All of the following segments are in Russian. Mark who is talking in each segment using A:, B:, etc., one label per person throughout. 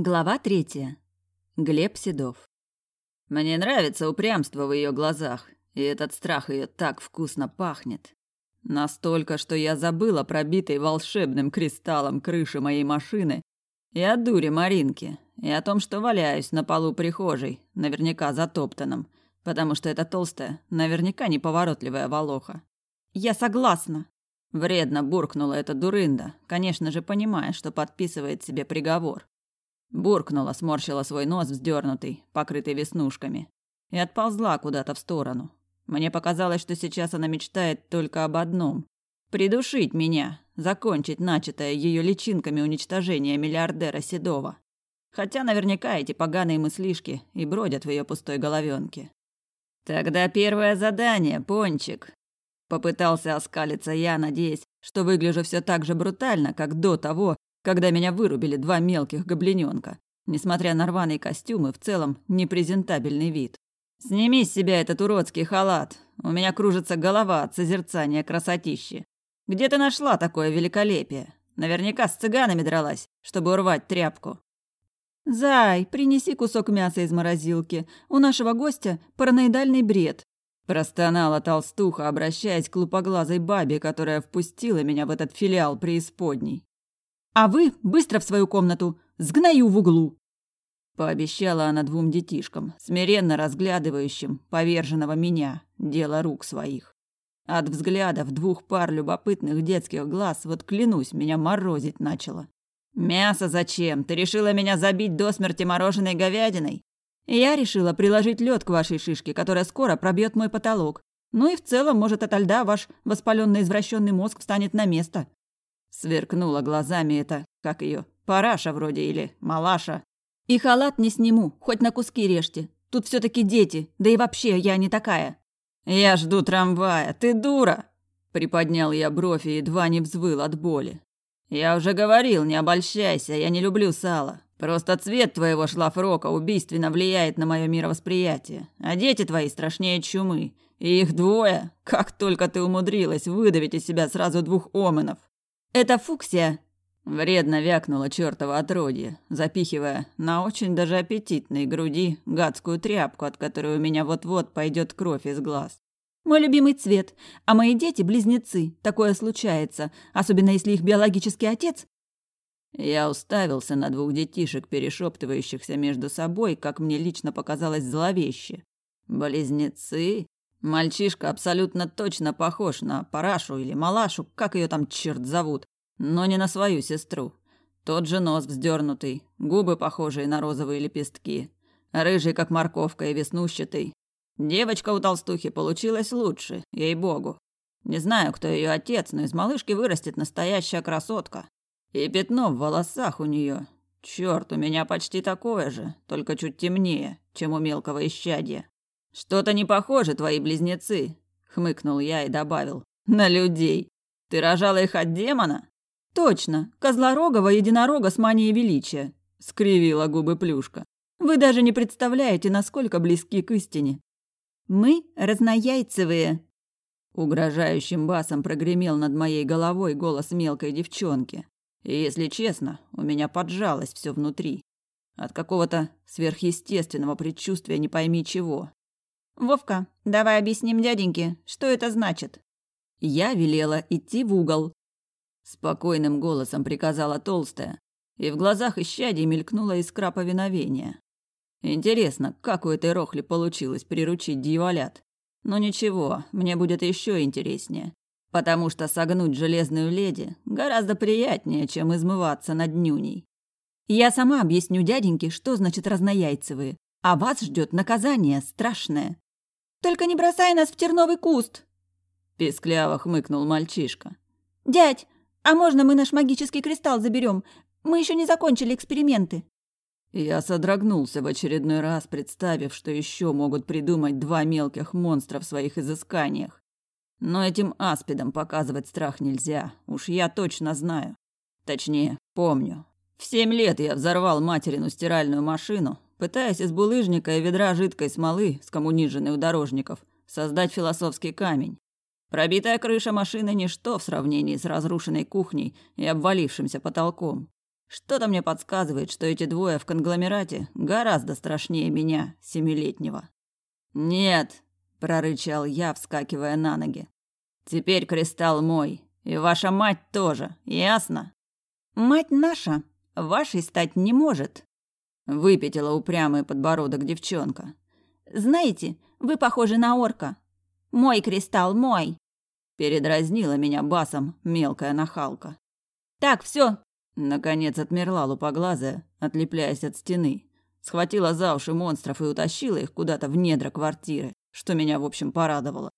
A: Глава третья. Глеб Седов.
B: Мне нравится упрямство в ее глазах, и этот страх ее так вкусно пахнет. Настолько, что я забыла пробитой волшебным кристаллом крыши моей машины и о дуре Маринки, и о том, что валяюсь на полу прихожей, наверняка затоптанном, потому что эта толстая, наверняка неповоротливая волоха.
A: «Я согласна»,
B: Вредно буркнула эта дурында, конечно же, понимая, что подписывает себе приговор. Буркнула, сморщила свой нос вздернутый, покрытый веснушками, и отползла куда-то в сторону. Мне показалось, что сейчас она мечтает только об одном – придушить меня, закончить начатое ее личинками уничтожение миллиардера Седова. Хотя наверняка эти поганые мыслишки и бродят в ее пустой головенке. «Тогда первое задание, Пончик», Попытался оскалиться я, надеясь, что выгляжу все так же брутально, как до того, когда меня вырубили два мелких гоблиненка, несмотря на рваный костюм и в целом непрезентабельный вид. «Сними с себя этот уродский халат. У меня кружится голова от созерцания красотищи. Где ты нашла такое великолепие? Наверняка с цыганами дралась, чтобы урвать тряпку».
A: «Зай, принеси кусок мяса из морозилки. У нашего гостя параноидальный бред.
B: Простонала толстуха, обращаясь к лупоглазой бабе, которая впустила меня в этот филиал преисподней.
A: «А вы быстро в свою комнату! Сгною в углу!»
B: Пообещала она двум детишкам, смиренно разглядывающим поверженного меня, дело рук своих. От взглядов двух пар любопытных детских глаз, вот клянусь, меня морозить начало. «Мясо зачем? Ты решила меня забить до смерти мороженой говядиной? Я решила приложить лед к вашей шишке, которая скоро пробьет мой потолок. Ну и в целом, может, ото льда ваш воспаленный извращенный мозг встанет на место. Сверкнула глазами это, как ее, параша вроде или малаша.
A: И халат не сниму, хоть на куски режьте. Тут все таки дети, да и вообще я не такая.
B: Я жду трамвая, ты дура! Приподнял я бровь и едва не взвыл от боли. Я уже говорил, не обольщайся, я не люблю сало. Просто цвет твоего шлафрока убийственно влияет на мое мировосприятие. А дети твои страшнее чумы. И их двое. Как только ты умудрилась выдавить из себя сразу двух оменов.
A: Это фуксия.
B: Вредно вякнула чертова отродье, запихивая на очень даже аппетитной груди гадскую тряпку, от которой у меня вот-вот пойдет кровь из глаз.
A: Мой любимый цвет, а мои дети – близнецы. Такое случается, особенно если их биологический отец
B: я уставился на двух детишек, перешептывающихся между собой, как мне лично показалось зловеще. Близнецы? Мальчишка абсолютно точно похож на Парашу или Малашу, как ее там черт зовут, но не на свою сестру. Тот же нос вздернутый, губы похожие на розовые лепестки, рыжий, как морковка, и веснущатый. Девочка у толстухи получилась лучше, ей-богу. Не знаю, кто ее отец, но из малышки вырастет настоящая красотка. И пятно в волосах у нее. Черт, у меня почти такое же, только чуть темнее, чем у мелкого исчадья. Что-то не похоже твои близнецы, хмыкнул я и добавил. На людей. Ты рожала их от демона?
A: Точно, козлорогого единорога с манией величия, скривила губы плюшка. Вы даже не представляете, насколько близки к истине. Мы разнояйцевые.
B: Угрожающим басом прогремел над моей головой голос мелкой девчонки. И, если честно, у меня поджалось все внутри. От какого-то сверхъестественного предчувствия не пойми чего.
A: «Вовка, давай объясним дяденьке, что это значит?»
B: Я велела идти в угол. Спокойным голосом приказала толстая, и в глазах исчадий мелькнула искра повиновения. Интересно, как у этой рохли получилось приручить дьяволят? Но ничего, мне будет еще интереснее потому что согнуть железную леди гораздо приятнее, чем измываться над нюней.
A: Я сама объясню дяденьке, что значит разнояйцевые, а вас ждет наказание страшное. Только не бросай нас в терновый куст!»
B: Пискляво хмыкнул мальчишка.
A: «Дядь, а можно мы наш магический кристалл заберем? Мы еще не закончили эксперименты».
B: Я содрогнулся в очередной раз, представив, что еще могут придумать два мелких монстра в своих изысканиях. Но этим аспидам показывать страх нельзя, уж я точно знаю. Точнее, помню. В семь лет я взорвал материну стиральную машину, пытаясь из булыжника и ведра жидкой смолы, скоммуниженной у дорожников, создать философский камень. Пробитая крыша машины – ничто в сравнении с разрушенной кухней и обвалившимся потолком. Что-то мне подсказывает, что эти двое в конгломерате гораздо страшнее меня, семилетнего. «Нет», — прорычал я, вскакивая на ноги. «Теперь кристалл мой, и ваша мать тоже, ясно?»
A: «Мать наша, вашей стать не может», —
B: выпятила упрямый подбородок девчонка.
A: «Знаете, вы похожи на орка. Мой кристалл мой!»
B: Передразнила меня басом мелкая нахалка.
A: «Так, все,
B: Наконец отмерла лупоглазая, отлепляясь от стены. Схватила за уши монстров и утащила их куда-то в недра квартиры, что меня, в общем, порадовало.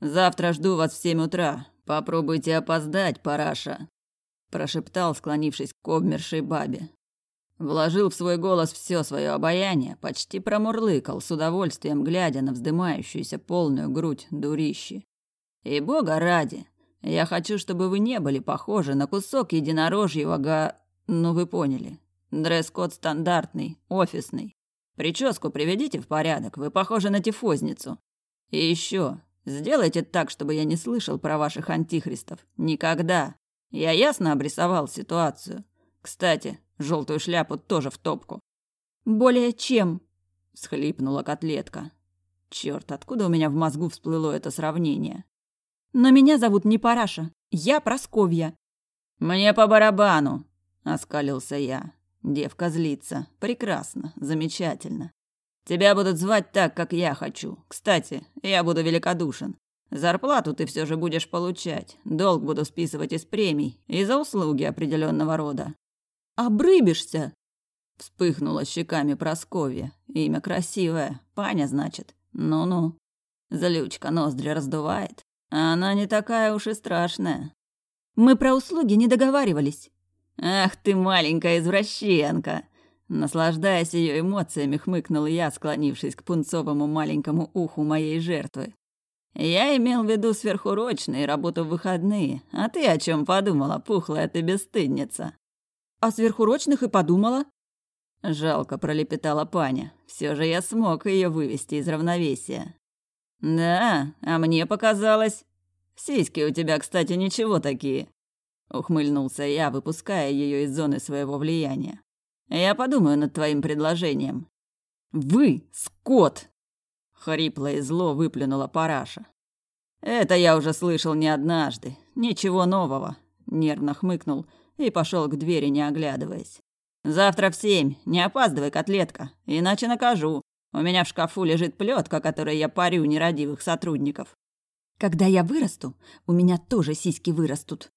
B: «Завтра жду вас в семь утра. Попробуйте опоздать, параша», – прошептал, склонившись к обмершей бабе. Вложил в свой голос все свое обаяние, почти промурлыкал, с удовольствием глядя на вздымающуюся полную грудь дурищи. «И бога ради, я хочу, чтобы вы не были похожи на кусок единорожьего га... Ну, вы поняли. Дресс-код стандартный, офисный. Прическу приведите в порядок, вы похожи на тифозницу. И еще, сделайте так, чтобы я не слышал про ваших антихристов. Никогда. Я ясно обрисовал ситуацию. Кстати, желтую шляпу тоже в топку.
A: Более чем,
B: всхлипнула котлетка. Черт, откуда у меня в мозгу всплыло это сравнение?
A: Но меня зовут не Параша. Я Просковья.
B: Мне по барабану, оскалился я. Девка злится. Прекрасно, замечательно. Тебя будут звать так, как я хочу. Кстати, я буду великодушен. Зарплату ты все же будешь получать. Долг буду списывать из премий и за услуги определенного рода.
A: Обрыбишься?
B: Вспыхнула щеками Просковья. Имя красивое. Паня, значит. Ну-ну. Злючка ноздри раздувает. Она не такая уж и страшная.
A: Мы про услуги не договаривались.
B: Ах ты маленькая извращенка. Наслаждаясь ее эмоциями, хмыкнул я, склонившись к пунцовому маленькому уху моей жертвы. Я имел в виду сверхурочные, работу в выходные. А ты о чем подумала, пухлая ты бесстыдница?
A: О сверхурочных и подумала.
B: Жалко пролепетала паня. Все же я смог ее вывести из равновесия. «Да, а мне показалось. Сиськи у тебя, кстати, ничего такие», — ухмыльнулся я, выпуская ее из зоны своего влияния. «Я подумаю над твоим предложением».
A: «Вы, скот!»
B: — хрипло и зло выплюнула параша. «Это я уже слышал не однажды. Ничего нового», — нервно хмыкнул и пошел к двери, не оглядываясь. «Завтра в семь. Не опаздывай, котлетка, иначе накажу. У меня в шкафу лежит плетка, которой я парю нерадивых сотрудников.
A: Когда я вырасту, у меня тоже сиськи вырастут.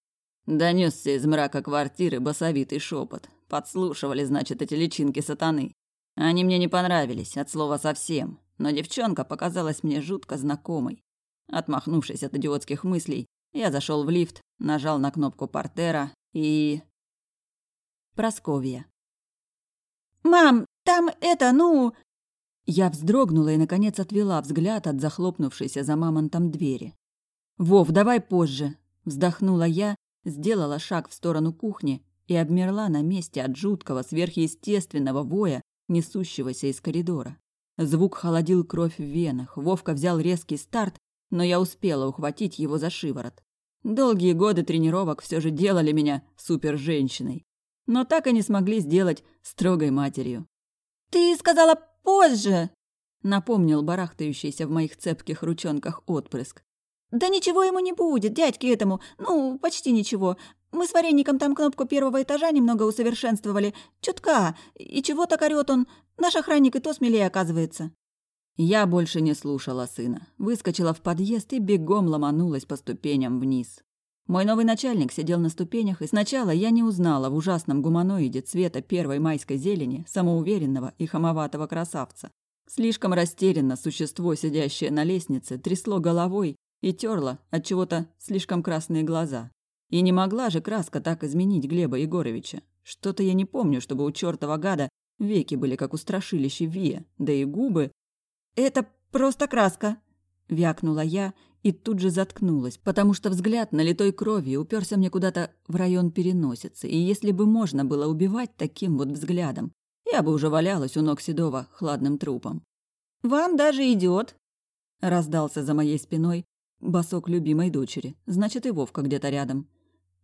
B: Донесся из мрака квартиры басовитый шепот. Подслушивали, значит, эти личинки сатаны. Они мне не понравились, от слова совсем. Но девчонка показалась мне жутко знакомой. Отмахнувшись от идиотских мыслей, я зашел в лифт, нажал на кнопку портера и... Просковья.
A: «Мам, там это, ну...»
B: Я вздрогнула и, наконец, отвела взгляд от захлопнувшейся за мамонтом двери. «Вов, давай позже!» Вздохнула я, сделала шаг в сторону кухни и обмерла на месте от жуткого сверхъестественного воя, несущегося из коридора. Звук холодил кровь в венах, Вовка взял резкий старт, но я успела ухватить его за шиворот. Долгие годы тренировок все же делали меня супер-женщиной, но так и не смогли сделать строгой матерью.
A: «Ты сказала позже!»
B: — напомнил барахтающийся в моих цепких ручонках отпрыск.
A: «Да ничего ему не будет, дядьке этому. Ну, почти ничего. Мы с вареником там кнопку первого этажа немного усовершенствовали. Чутка. И чего так орёт он? Наш охранник и то смелее оказывается».
B: Я больше не слушала сына. Выскочила в подъезд и бегом ломанулась по ступеням вниз. Мой новый начальник сидел на ступенях, и сначала я не узнала в ужасном гуманоиде цвета первой майской зелени самоуверенного и хамоватого красавца. Слишком растерянно существо, сидящее на лестнице, трясло головой и терло от чего-то слишком красные глаза. И не могла же краска так изменить Глеба Егоровича. Что-то я не помню, чтобы у чертова гада веки были как у страшилища Вия, да и губы...
A: «Это просто краска», — вякнула я и тут же заткнулась, потому что взгляд налитой кровью уперся мне куда-то в район переносицы, и если бы можно было убивать таким вот взглядом, я бы уже валялась у ног Седова хладным трупом.
B: «Вам даже идет, раздался за моей спиной босок любимой дочери, значит и Вовка где-то рядом.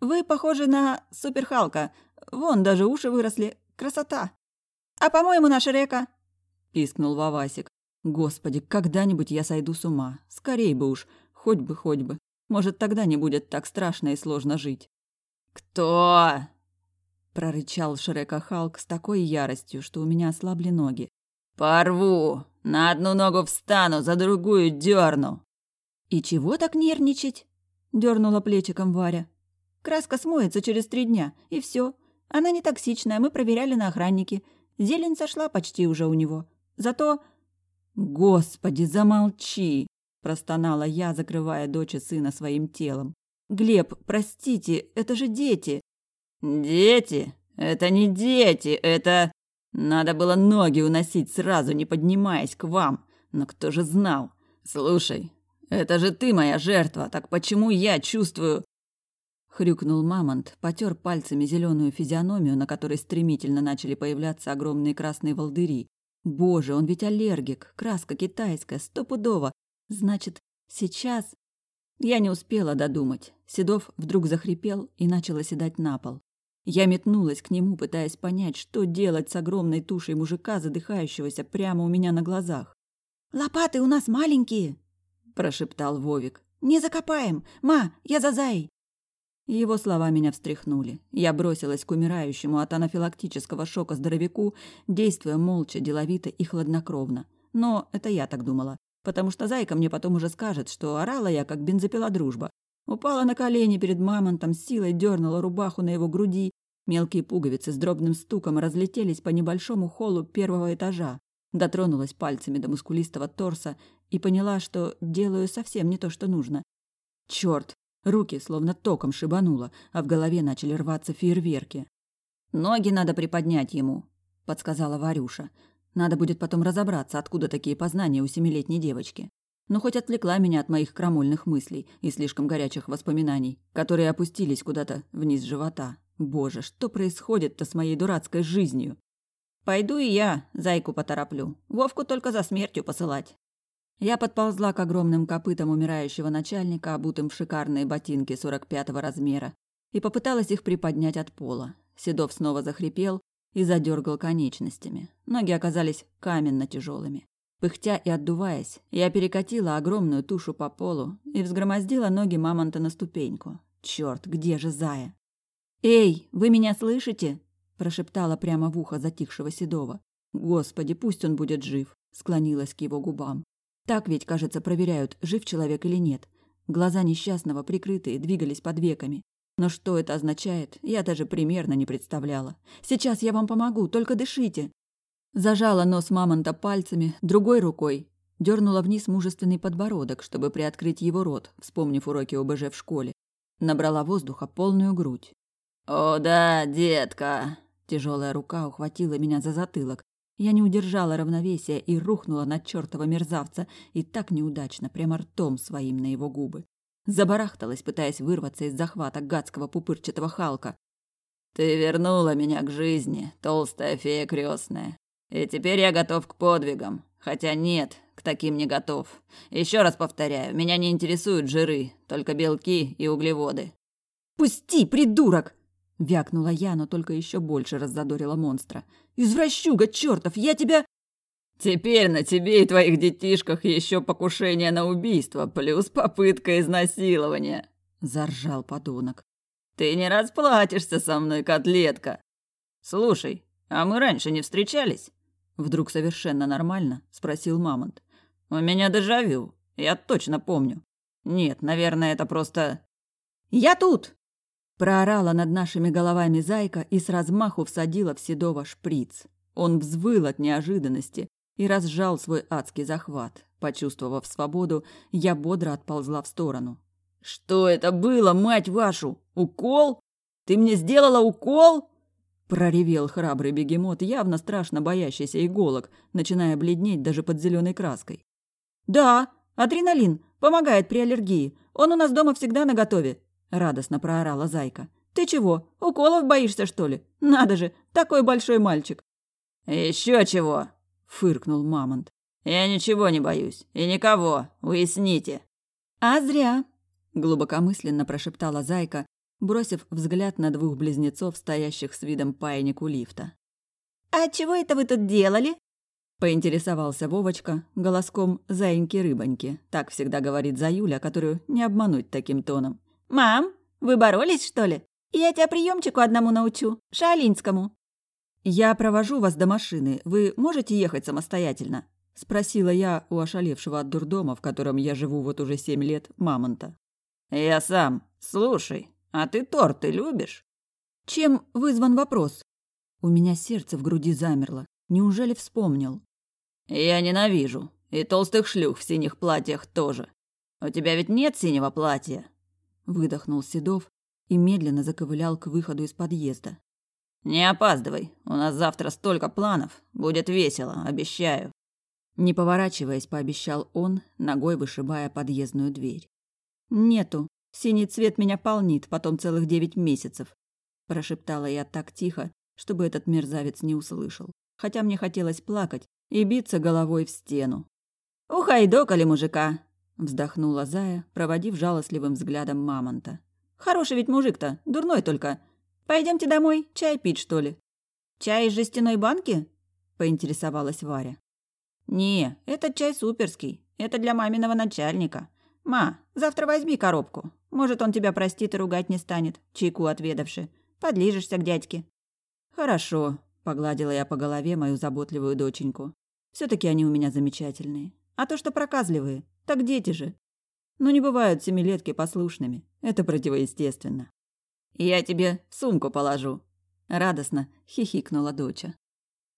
B: «Вы похожи на Суперхалка.
A: Вон даже уши выросли. Красота. А по-моему, наша река, пискнул Вавасик. Господи, когда-нибудь я сойду с ума. Скорей бы уж, хоть бы, хоть бы. Может, тогда не будет так страшно и сложно жить.
B: Кто?
A: прорычал Шрека Халк с такой яростью, что у меня ослабли ноги.
B: Порву. На одну ногу встану, за другую дерну.
A: И чего так нервничать? дернула плечиком Варя. Краска смоется через три дня, и все. Она не токсичная, мы проверяли на охраннике. Зелень сошла почти уже у него. Зато... Господи, замолчи! Простонала я, закрывая дочь и сына своим телом. Глеб, простите, это же дети.
B: Дети? Это не дети, это... Надо было ноги уносить сразу, не поднимаясь к вам. Но кто же знал? Слушай, это же ты моя жертва, так почему я чувствую...
A: Хрюкнул мамонт, потер пальцами зеленую физиономию, на которой стремительно начали появляться огромные красные волдыри. Боже, он ведь аллергик, краска китайская, стопудово. Значит, сейчас... Я не успела додумать. Седов вдруг захрипел и начал оседать на пол. Я метнулась к нему, пытаясь понять, что делать с огромной тушей мужика, задыхающегося прямо у меня на глазах. «Лопаты у нас маленькие!» – прошептал Вовик. «Не закопаем! Ма, я за Заей!» Его слова меня встряхнули. Я бросилась к умирающему от анафилактического шока здоровяку, действуя молча, деловито и хладнокровно. Но это я так думала, потому что зайка мне потом уже скажет, что орала я, как бензопила дружба. Упала на колени перед мамонтом, силой дернула рубаху на его груди. Мелкие пуговицы с дробным стуком разлетелись по небольшому холлу первого этажа. Дотронулась пальцами до мускулистого торса и поняла, что делаю совсем не то, что нужно. Черт, Руки словно током шибануло, а в голове начали рваться фейерверки. «Ноги надо приподнять ему», — подсказала Варюша. «Надо будет потом разобраться, откуда такие познания у семилетней девочки». Но хоть отвлекла меня от моих крамольных мыслей и слишком горячих воспоминаний, которые опустились куда-то вниз живота. Боже, что происходит-то с моей дурацкой жизнью? Пойду и я зайку потороплю. Вовку только за смертью посылать. Я подползла к огромным копытам умирающего начальника, обутым в шикарные ботинки 45-го размера, и попыталась их приподнять от пола. Седов снова захрипел и задергал конечностями. Ноги оказались каменно тяжелыми. Пыхтя и отдуваясь, я перекатила огромную тушу по полу и взгромоздила ноги мамонта на ступеньку. Черт, где же зая? «Эй, вы меня слышите?» – прошептала прямо в ухо затихшего Седова. «Господи, пусть он будет жив!» – склонилась к его губам. Так ведь, кажется, проверяют, жив человек или нет. Глаза несчастного, прикрытые, двигались под веками. Но что это означает, я даже примерно не представляла. Сейчас я вам помогу, только дышите. Зажала нос мамонта пальцами, другой рукой дернула вниз мужественный подбородок, чтобы приоткрыть его рот, вспомнив уроки ОБЖ в школе. Набрала воздуха полную грудь.
B: «О да, детка!»
A: Тяжелая рука ухватила меня за затылок, я не удержала равновесия и рухнула на чертова мерзавца, и так неудачно, прямо ртом своим на его губы. Забарахталась, пытаясь вырваться из захвата гадского пупырчатого Халка.
B: «Ты вернула меня к жизни, толстая фея крестная. И теперь я готов к подвигам. Хотя нет, к таким не готов. Еще раз повторяю, меня не интересуют жиры, только белки и углеводы».
A: «Пусти, придурок!» Вякнула я, но только еще больше раззадорила монстра. «Извращуга чертов, я тебя...»
B: «Теперь на тебе и твоих детишках еще покушение на убийство, плюс попытка изнасилования», – заржал подонок. «Ты не расплатишься со мной, котлетка!» «Слушай, а мы раньше не встречались?» Вдруг совершенно нормально спросил Мамонт. «У меня дежавю, я точно помню. Нет, наверное, это просто...»
A: «Я тут!» Проорала над нашими головами зайка и с размаху всадила в Седова шприц. Он взвыл от неожиданности и разжал свой адский захват. Почувствовав свободу, я бодро отползла в сторону.
B: «Что это было, мать вашу? Укол? Ты мне сделала укол?»
A: Проревел храбрый бегемот, явно страшно боящийся иголок, начиная бледнеть даже под зеленой краской. «Да, адреналин. Помогает при аллергии. Он у нас дома всегда наготове радостно проорала зайка. Ты чего, уколов боишься, что ли? Надо же, такой большой мальчик.
B: Еще чего? фыркнул мамонт. Я ничего не боюсь и никого, уясните.
A: А зря, глубокомысленно прошептала зайка, бросив взгляд на двух близнецов, стоящих с видом паяник у лифта.
C: «А чего это вы тут делали?»
A: Поинтересовался Вовочка голоском заиньки-рыбоньки. Так всегда говорит Заюля, которую не обмануть таким тоном.
C: «Мам, вы боролись, что ли? Я тебя приемчику одному научу, шаолиньскому».
A: «Я провожу вас до машины. Вы можете ехать самостоятельно?» Спросила я у ошалевшего от дурдома, в котором я живу вот уже семь лет, мамонта.
B: «Я сам. Слушай, а ты торты любишь?»
A: «Чем вызван вопрос?» У меня сердце в груди замерло. Неужели вспомнил?
B: «Я ненавижу. И толстых шлюх в синих платьях тоже. У тебя ведь нет синего платья?»
A: Выдохнул Седов и медленно заковылял к выходу из подъезда.
B: «Не опаздывай. У нас завтра столько планов. Будет весело, обещаю».
A: Не поворачиваясь, пообещал он, ногой вышибая подъездную дверь. «Нету. Синий цвет меня полнит, потом целых девять месяцев», прошептала я так тихо, чтобы этот мерзавец не услышал хотя мне хотелось плакать и биться головой в стену.
C: «Ухайдокали мужика!»
A: – вздохнула Зая, проводив жалостливым взглядом мамонта.
C: «Хороший ведь мужик-то, дурной только. Пойдемте домой, чай пить, что ли?» «Чай из жестяной банки?» – поинтересовалась Варя.
B: «Не, этот чай суперский. Это для маминого начальника. Ма, завтра возьми коробку. Может, он тебя простит и ругать не станет, чайку отведавши. Подлижешься к дядьке».
A: «Хорошо», Погладила я по голове мою заботливую доченьку. все таки они у меня замечательные. А то, что проказливые, так дети же. Но не бывают семилетки послушными. Это противоестественно.
B: «Я тебе сумку положу», —
A: радостно хихикнула доча.